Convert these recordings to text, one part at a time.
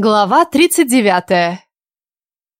Глава 39.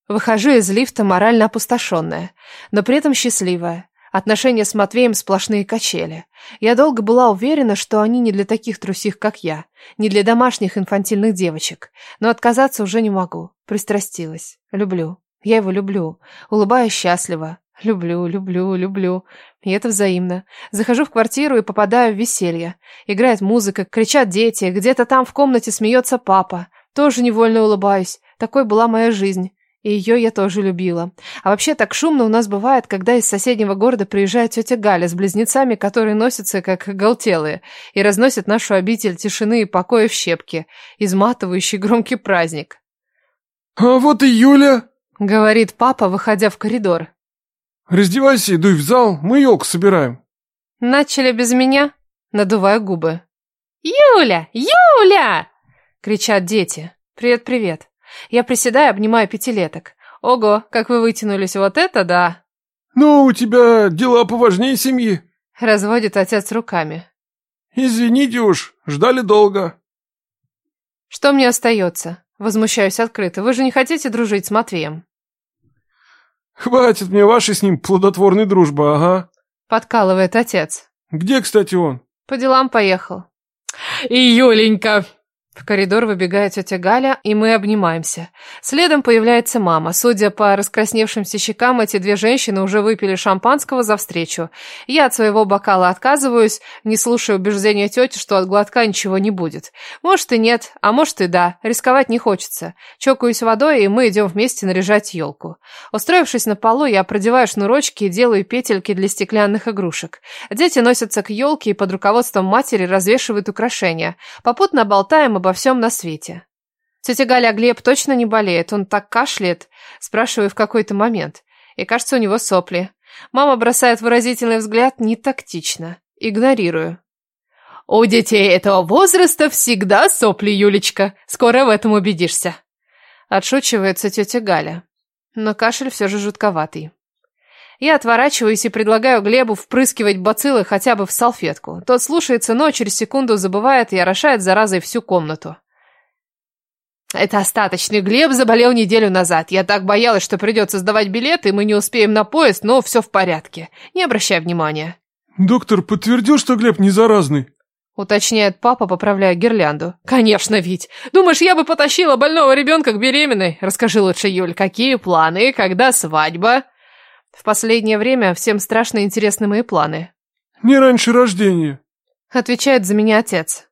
Выхожу из лифта морально опустошенная, но при этом счастливая. Отношения с Матвеем сплошные качели. Я долго была уверена, что они не для таких трусих, как я, не для домашних инфантильных девочек, но отказаться уже не могу. Пристрастилась. Люблю. Я его люблю. Улыбаюсь счастливо. Люблю, люблю, люблю. И это взаимно. Захожу в квартиру и попадаю в веселье. Играет музыка, кричат дети, где-то там в комнате смеется папа. Тоже невольно улыбаюсь. Такой была моя жизнь. И ее я тоже любила. А вообще так шумно у нас бывает, когда из соседнего города приезжает тетя Галя с близнецами, которые носятся как галтелые, и разносят нашу обитель тишины и покоя в щепки, изматывающий громкий праздник. «А вот и Юля!» — говорит папа, выходя в коридор. «Раздевайся и дуй в зал, мы елку собираем». «Начали без меня?» — надуваю губы. «Юля! Юля!» — кричат дети. «Привет-привет». Я приседаю, обнимаю пятилеток. «Ого, как вы вытянулись, вот это да!» «Ну, у тебя дела поважнее семьи», — разводит отец руками. «Извините уж, ждали долго». «Что мне остается?» Возмущаюсь открыто. «Вы же не хотите дружить с Матвеем?» «Хватит мне вашей с ним плодотворной дружбы, ага», — подкалывает отец. «Где, кстати, он?» «По делам поехал». «И Юленька!» В коридор выбегает тетя Галя, и мы обнимаемся. Следом появляется мама. Судя по раскрасневшимся щекам, эти две женщины уже выпили шампанского за встречу. Я от своего бокала отказываюсь, не слушая убеждения тети, что от глотка ничего не будет. Может и нет, а может и да. Рисковать не хочется. Чокаюсь водой, и мы идем вместе наряжать елку. Устроившись на полу, я продеваю шнурочки и делаю петельки для стеклянных игрушек. Дети носятся к елке и под руководством матери развешивают украшения. Попутно болтаем обо всем на свете. Тетя Галя, Глеб точно не болеет, он так кашляет, спрашиваю в какой-то момент. И кажется, у него сопли. Мама бросает выразительный взгляд не тактично. Игнорирую. У детей этого возраста всегда сопли, Юлечка. Скоро в этом убедишься. Отшучивается тетя Галя. Но кашель все же жутковатый. Я отворачиваюсь и предлагаю Глебу впрыскивать бациллы хотя бы в салфетку. Тот слушается, но через секунду забывает и орошает заразой всю комнату. Это остаточный. Глеб заболел неделю назад. Я так боялась, что придется сдавать билеты, и мы не успеем на поезд, но все в порядке. Не обращай внимания. Доктор подтвердил, что Глеб не заразный? Уточняет папа, поправляя гирлянду. Конечно, Вить. Думаешь, я бы потащила больного ребенка к беременной? Расскажи лучше, Юль, какие планы, когда свадьба? В последнее время всем страшно интересны мои планы. Не раньше рождения. Отвечает за меня отец.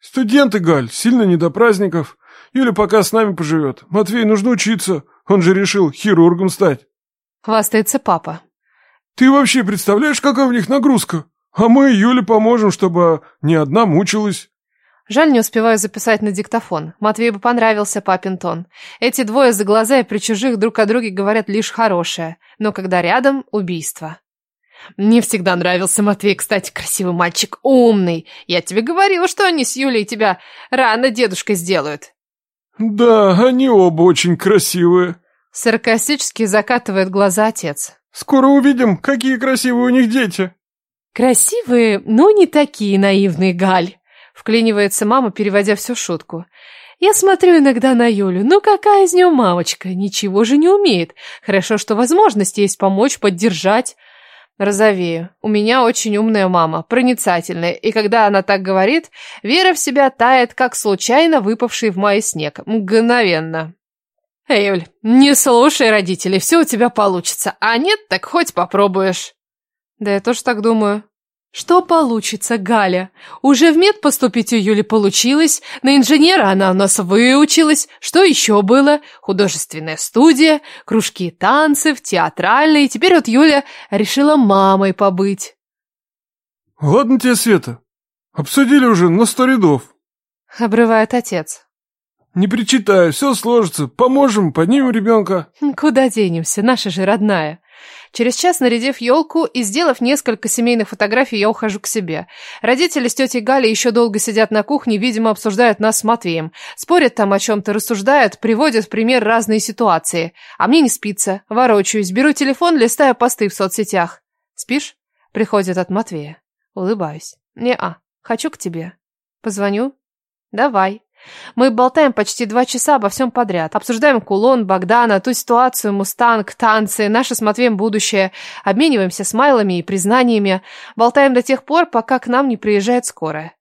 Студенты, Галь, сильно не до праздников. Юля пока с нами поживет. Матвей нужно учиться. Он же решил хирургом стать. Хвастается папа. Ты вообще представляешь, какая в них нагрузка? А мы Юле поможем, чтобы не одна мучилась. Жаль, не успеваю записать на диктофон. Матвею бы понравился папин тон. Эти двое за глаза и при чужих друг о друге говорят лишь хорошее, но когда рядом – убийство. Мне всегда нравился Матвей, кстати, красивый мальчик, умный. Я тебе говорила, что они с Юлей тебя рано дедушкой сделают. Да, они оба очень красивые. Саркастически закатывает глаза отец. Скоро увидим, какие красивые у них дети. Красивые, но не такие наивные, Галь. Вклинивается мама, переводя всю шутку. Я смотрю иногда на Юлю. Ну какая из нее мамочка? Ничего же не умеет. Хорошо, что возможность есть помочь, поддержать. Розовею. У меня очень умная мама, проницательная, и когда она так говорит, вера в себя тает, как случайно выпавший в мае снег. Мгновенно. Эй, Юль, не слушай родителей, все у тебя получится. А нет, так хоть попробуешь. Да я тоже так думаю. Что получится, Галя? Уже в мед поступить у Юли получилось, на инженера она у нас выучилась. Что еще было? Художественная студия, кружки танцев, театральные. Теперь вот Юля решила мамой побыть. Ладно тебе, Света. Обсудили уже на сто рядов. Обрывает отец. Не причитай, все сложится. Поможем, поднимем ребенка. Куда денемся, наша же родная. Через час, нарядив елку и сделав несколько семейных фотографий, я ухожу к себе. Родители с тетей Галей еще долго сидят на кухне, видимо, обсуждают нас с Матвеем. Спорят там о чем-то, рассуждают, приводят в пример разные ситуации. А мне не спится. Ворочаюсь, беру телефон, листаю посты в соцсетях. «Спишь?» — приходит от Матвея. Улыбаюсь. «Не-а, хочу к тебе». «Позвоню?» «Давай». Мы болтаем почти два часа обо всем подряд. Обсуждаем кулон, Богдана, ту ситуацию, Мустанг, танцы, наше с Матвеем будущее. Обмениваемся смайлами и признаниями. Болтаем до тех пор, пока к нам не приезжает скорая.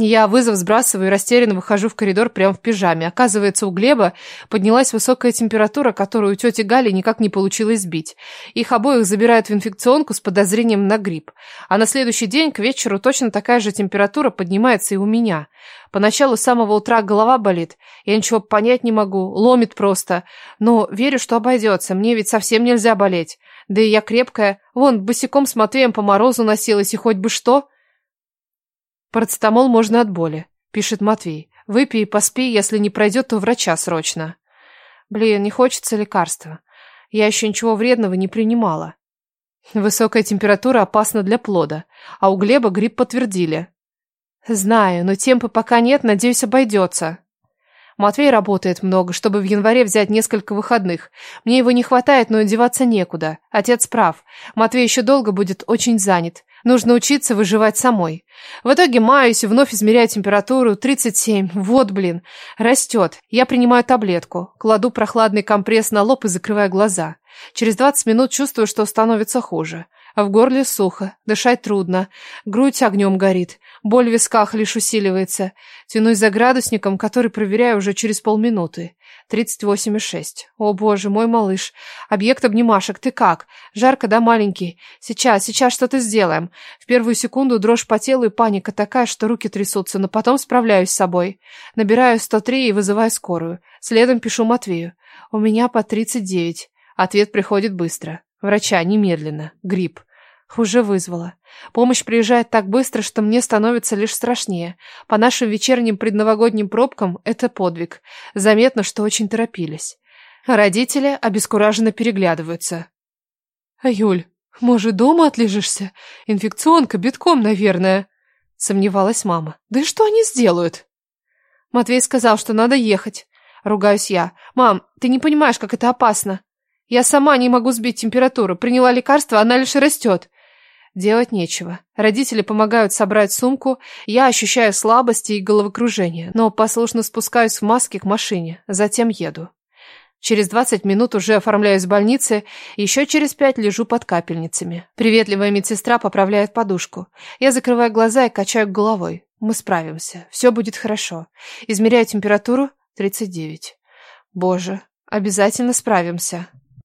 Я вызов сбрасываю и растерянно выхожу в коридор прямо в пижаме. Оказывается, у Глеба поднялась высокая температура, которую у тети Гали никак не получилось сбить. Их обоих забирают в инфекционку с подозрением на грипп. А на следующий день к вечеру точно такая же температура поднимается и у меня. Поначалу с самого утра голова болит. Я ничего понять не могу, ломит просто. Но верю, что обойдется. Мне ведь совсем нельзя болеть. Да и я крепкая. Вон, босиком с Матвеем по морозу носилась, и хоть бы что... Парацетамол можно от боли, пишет Матвей. Выпей и поспи, если не пройдет, то врача срочно. Блин, не хочется лекарства. Я еще ничего вредного не принимала. Высокая температура опасна для плода, а у Глеба грипп подтвердили. Знаю, но темпа пока нет, надеюсь, обойдется. Матвей работает много, чтобы в январе взять несколько выходных. Мне его не хватает, но одеваться некуда. Отец прав. Матвей еще долго будет очень занят. Нужно учиться выживать самой. В итоге маюсь вновь измеряю температуру 37. Вот, блин, растет. Я принимаю таблетку, кладу прохладный компресс на лоб и закрываю глаза. Через 20 минут чувствую, что становится хуже. А в горле сухо, дышать трудно, грудь огнем горит, боль в висках лишь усиливается. Тянусь за градусником, который проверяю уже через полминуты. 38,6. О боже, мой малыш. Объект обнимашек, ты как? Жарко, да, маленький? Сейчас, сейчас что-то сделаем. В первую секунду дрожь по телу и паника такая, что руки трясутся, но потом справляюсь с собой. Набираю 103 и вызываю скорую. Следом пишу Матвею. У меня по 39. Ответ приходит быстро. Врача, немедленно. Грипп. Уже вызвала. Помощь приезжает так быстро, что мне становится лишь страшнее. По нашим вечерним предновогодним пробкам это подвиг. Заметно, что очень торопились. Родители обескураженно переглядываются. «Юль, может, дома отлежишься? Инфекционка битком, наверное», — сомневалась мама. «Да и что они сделают?» Матвей сказал, что надо ехать. Ругаюсь я. «Мам, ты не понимаешь, как это опасно. Я сама не могу сбить температуру. Приняла лекарство, она лишь растет. Делать нечего. Родители помогают собрать сумку, я ощущаю слабости и головокружение, но послушно спускаюсь в маске к машине, затем еду. Через 20 минут уже оформляюсь в больнице, еще через пять лежу под капельницами. Приветливая медсестра поправляет подушку. Я закрываю глаза и качаю головой. Мы справимся. Все будет хорошо. Измеряю температуру 39. Боже, обязательно справимся.